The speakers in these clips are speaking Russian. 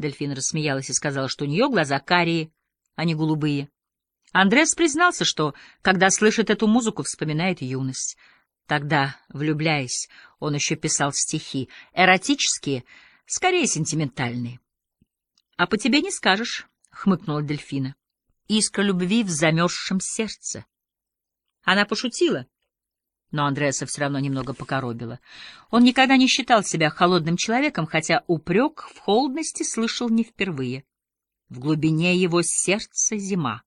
Дельфина рассмеялась и сказала, что у нее глаза карие, а не голубые. Андрес признался, что, когда слышит эту музыку, вспоминает юность. Тогда, влюбляясь, он еще писал стихи, эротические, скорее сентиментальные. — А по тебе не скажешь, — хмыкнула Дельфина. — Искра любви в замерзшем сердце. Она пошутила, но Андреаса все равно немного покоробило. Он никогда не считал себя холодным человеком, хотя упрек в холодности слышал не впервые. В глубине его сердца зима.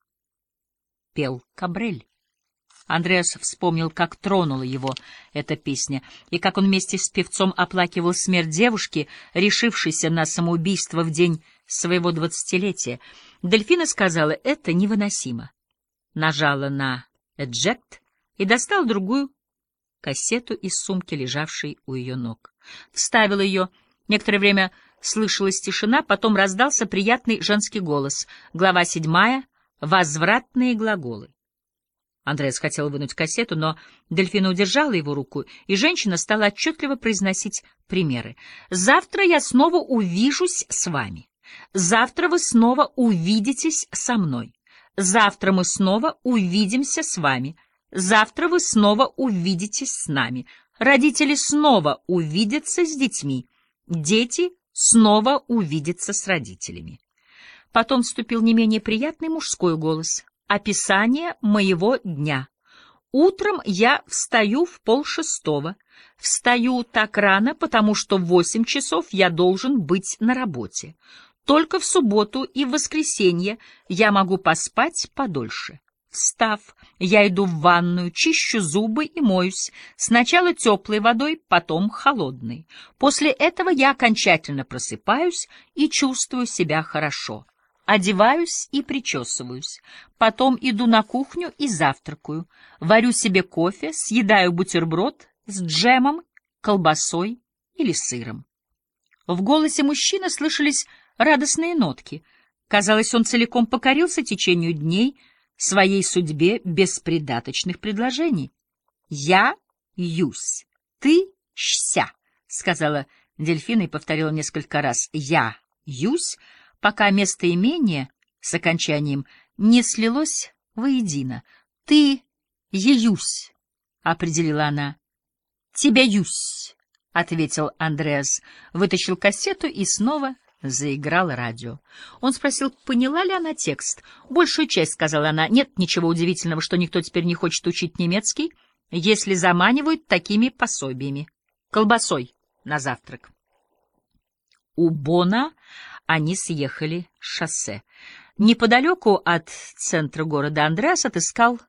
Пел Кабрель. Андреас вспомнил, как тронула его эта песня, и как он вместе с певцом оплакивал смерть девушки, решившейся на самоубийство в день своего двадцатилетия. Дельфина сказала, это невыносимо. Нажала на «эджект» и достал другую кассету из сумки, лежавшей у ее ног. Вставил ее. Некоторое время слышалась тишина, потом раздался приятный женский голос. Глава седьмая. Возвратные глаголы. Андреас хотел вынуть кассету, но Дельфина удержала его руку, и женщина стала отчетливо произносить примеры. «Завтра я снова увижусь с вами. Завтра вы снова увидитесь со мной. Завтра мы снова увидимся с вами. Завтра вы снова увидитесь с нами. Родители снова увидятся с детьми. Дети снова увидятся с родителями». Потом вступил не менее приятный мужской голос. Описание моего дня. Утром я встаю в полшестого. Встаю так рано, потому что в восемь часов я должен быть на работе. Только в субботу и в воскресенье я могу поспать подольше. Встав, я иду в ванную, чищу зубы и моюсь. Сначала теплой водой, потом холодной. После этого я окончательно просыпаюсь и чувствую себя хорошо. Одеваюсь и причесываюсь. Потом иду на кухню и завтракаю. Варю себе кофе, съедаю бутерброд с джемом, колбасой или сыром. В голосе мужчины слышались радостные нотки. Казалось, он целиком покорился течению дней, своей судьбе без придаточных предложений. «Я юсь, ты щся», — сказала Дельфина и повторила несколько раз «я юсь», пока местоимение с окончанием не слилось воедино. «Ты еюсь», — определила она. «Тебя юсь», — ответил Андреас, вытащил кассету и снова заиграл радио. Он спросил, поняла ли она текст. «Большую часть», — сказала она. «Нет ничего удивительного, что никто теперь не хочет учить немецкий, если заманивают такими пособиями. Колбасой на завтрак». У Бона они съехали с шоссе. Неподалеку от центра города Андреас отыскал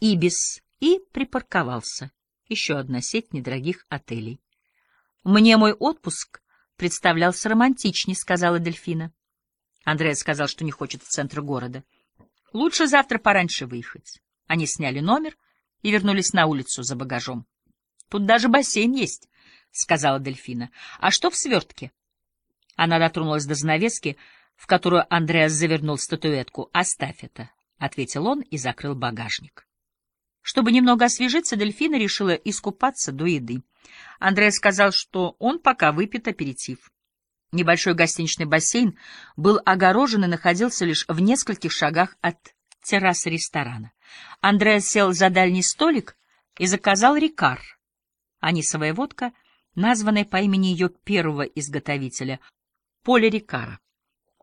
Ибис и припарковался. Еще одна сеть недорогих отелей. «Мне мой отпуск представлялся романтичней», — сказала Дельфина. Андреас сказал, что не хочет в центр города. «Лучше завтра пораньше выехать». Они сняли номер и вернулись на улицу за багажом. «Тут даже бассейн есть», — сказала Дельфина. «А что в свертке?» Она дотронулась до занавески, в которую Андреас завернул статуэтку. «Оставь это», — ответил он и закрыл багажник. Чтобы немного освежиться, Дельфина решила искупаться до еды. Андреас сказал, что он пока выпьет аперитив. Небольшой гостиничный бассейн был огорожен и находился лишь в нескольких шагах от террасы ресторана. Андреас сел за дальний столик и заказал рикар, анисовая водка, названная по имени ее первого изготовителя — Поле Рикара.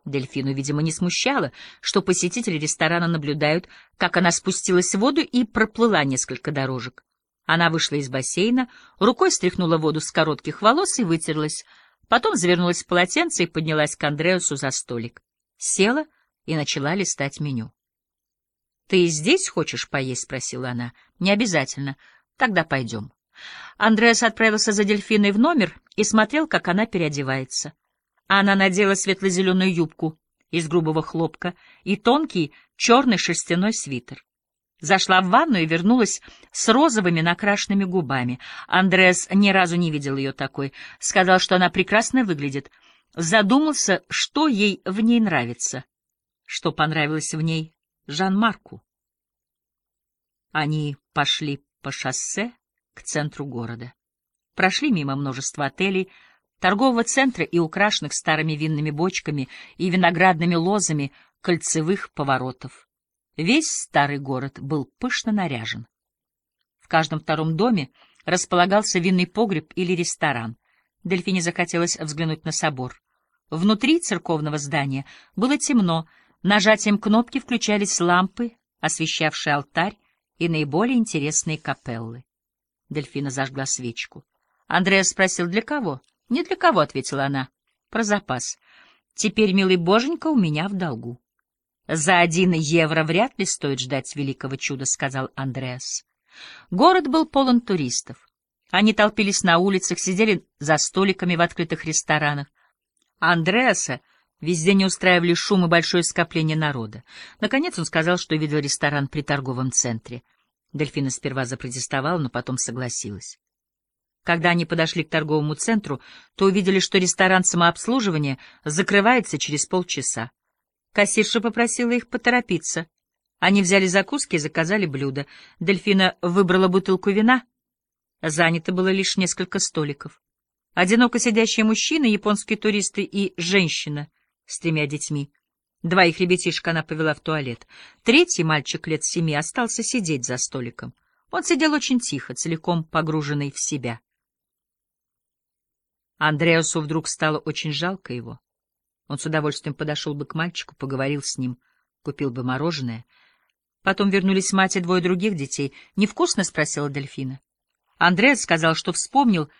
Дельфину, видимо, не смущало, что посетители ресторана наблюдают, как она спустилась в воду и проплыла несколько дорожек. Она вышла из бассейна, рукой стряхнула воду с коротких волос и вытерлась, потом завернулась в полотенце и поднялась к Андреасу за столик. Села и начала листать меню. — Ты здесь хочешь поесть? — спросила она. — Не обязательно. Тогда пойдем. Андреас отправился за дельфиной в номер и смотрел, как она переодевается. Она надела светло-зеленую юбку из грубого хлопка и тонкий черный шерстяной свитер. Зашла в ванну и вернулась с розовыми накрашенными губами. Андреас ни разу не видел ее такой. Сказал, что она прекрасно выглядит. Задумался, что ей в ней нравится. Что понравилось в ней Жан-Марку. Они пошли по шоссе к центру города. Прошли мимо множества отелей, торгового центра и украшенных старыми винными бочками и виноградными лозами кольцевых поворотов. Весь старый город был пышно наряжен. В каждом втором доме располагался винный погреб или ресторан. Дельфине захотелось взглянуть на собор. Внутри церковного здания было темно, нажатием кнопки включались лампы, освещавшие алтарь и наиболее интересные капеллы. Дельфина зажгла свечку. Андреас спросил, для кого? — Не для кого, — ответила она. — Про запас. Теперь, милый боженька, у меня в долгу. — За один евро вряд ли стоит ждать великого чуда, — сказал Андреас. Город был полон туристов. Они толпились на улицах, сидели за столиками в открытых ресторанах. Андреаса везде не устраивали шум и большое скопление народа. Наконец он сказал, что видел ресторан при торговом центре. Дельфина сперва запротестовала, но потом согласилась. Когда они подошли к торговому центру, то увидели, что ресторан самообслуживания закрывается через полчаса. Кассирша попросила их поторопиться. Они взяли закуски и заказали блюда. Дельфина выбрала бутылку вина. Занято было лишь несколько столиков. Одиноко сидящие мужчина, японские туристы и женщина с тремя детьми. Двоих ребятишек она повела в туалет. Третий мальчик лет семи остался сидеть за столиком. Он сидел очень тихо, целиком погруженный в себя. Андреасу вдруг стало очень жалко его. Он с удовольствием подошел бы к мальчику, поговорил с ним, купил бы мороженое — Потом вернулись мать и двое других детей. «Невкусно?» — спросила Дельфина. Андреас сказал, что вспомнил,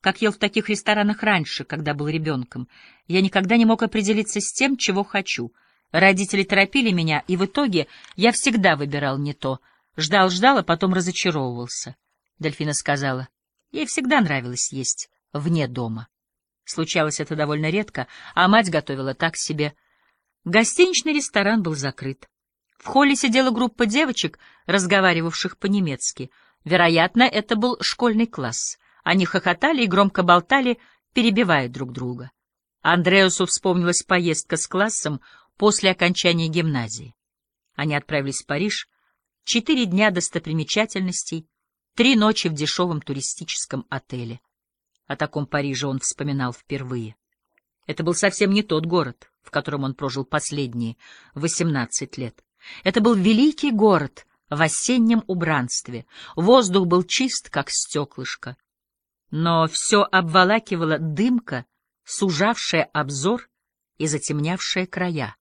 как ел в таких ресторанах раньше, когда был ребенком. Я никогда не мог определиться с тем, чего хочу. Родители торопили меня, и в итоге я всегда выбирал не то. Ждал-ждал, а потом разочаровывался. Дельфина сказала, ей всегда нравилось есть вне дома. Случалось это довольно редко, а мать готовила так себе. Гостиничный ресторан был закрыт. В холле сидела группа девочек, разговаривавших по-немецки. Вероятно, это был школьный класс. Они хохотали и громко болтали, перебивая друг друга. Андреасу вспомнилась поездка с классом после окончания гимназии. Они отправились в Париж. Четыре дня достопримечательностей, три ночи в дешевом туристическом отеле. О таком Париже он вспоминал впервые. Это был совсем не тот город, в котором он прожил последние восемнадцать лет. Это был великий город в осеннем убранстве. Воздух был чист, как стеклышко. Но все обволакивала дымка, сужавшая обзор и затемнявшая края.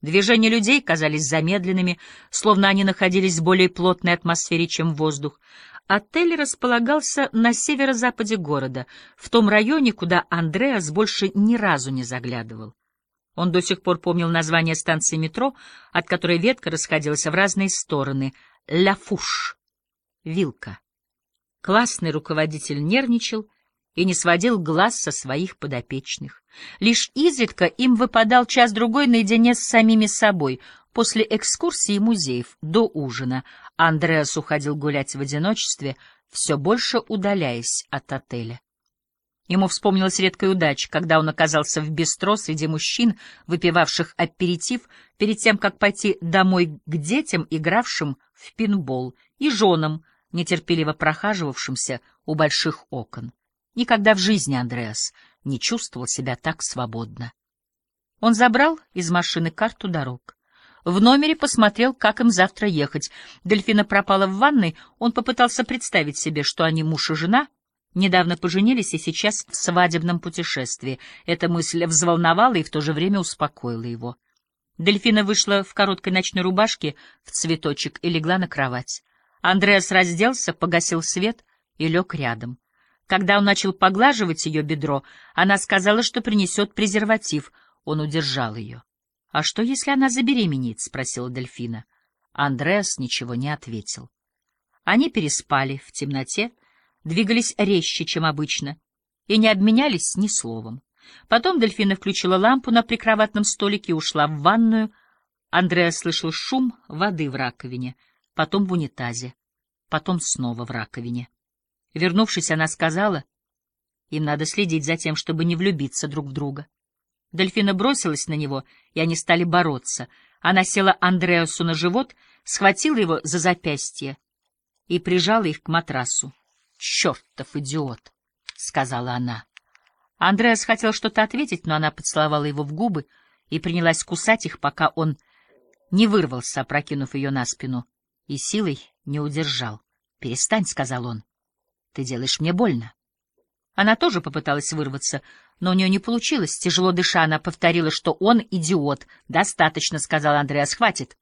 Движения людей казались замедленными, словно они находились в более плотной атмосфере, чем воздух. Отель располагался на северо-западе города, в том районе, куда Андреас больше ни разу не заглядывал. Он до сих пор помнил название станции метро, от которой ветка расходилась в разные стороны. «Ля Фуш» — «Вилка». Классный руководитель нервничал и не сводил глаз со своих подопечных. Лишь изредка им выпадал час-другой наедине с самими собой, после экскурсии и музеев, до ужина. Андреас уходил гулять в одиночестве, все больше удаляясь от отеля. Ему вспомнилась редкая удача, когда он оказался в бистро среди мужчин, выпивавших аперитив, перед тем, как пойти домой к детям, игравшим в пинбол, и женам, нетерпеливо прохаживавшимся у больших окон. Никогда в жизни Андреас не чувствовал себя так свободно. Он забрал из машины карту дорог. В номере посмотрел, как им завтра ехать. Дельфина пропала в ванной, он попытался представить себе, что они муж и жена — Недавно поженились и сейчас в свадебном путешествии. Эта мысль взволновала и в то же время успокоила его. Дельфина вышла в короткой ночной рубашке в цветочек и легла на кровать. Андреас разделся, погасил свет и лег рядом. Когда он начал поглаживать ее бедро, она сказала, что принесет презерватив. Он удержал ее. — А что, если она забеременеет? — спросила Дельфина. Андреас ничего не ответил. Они переспали в темноте, — двигались резче, чем обычно, и не обменялись ни словом. Потом Дельфина включила лампу на прикроватном столике и ушла в ванную. Андреа слышал шум воды в раковине, потом в унитазе, потом снова в раковине. Вернувшись, она сказала, им надо следить за тем, чтобы не влюбиться друг в друга. Дельфина бросилась на него, и они стали бороться. Она села Андреасу на живот, схватила его за запястье и прижала их к матрасу. «Чертов идиот!» — сказала она. Андреас хотел что-то ответить, но она поцеловала его в губы и принялась кусать их, пока он не вырвался, опрокинув ее на спину, и силой не удержал. «Перестань», — сказал он, — «ты делаешь мне больно». Она тоже попыталась вырваться, но у нее не получилось. Тяжело дыша, она повторила, что он идиот. «Достаточно», — сказал Андреас, — «хватит».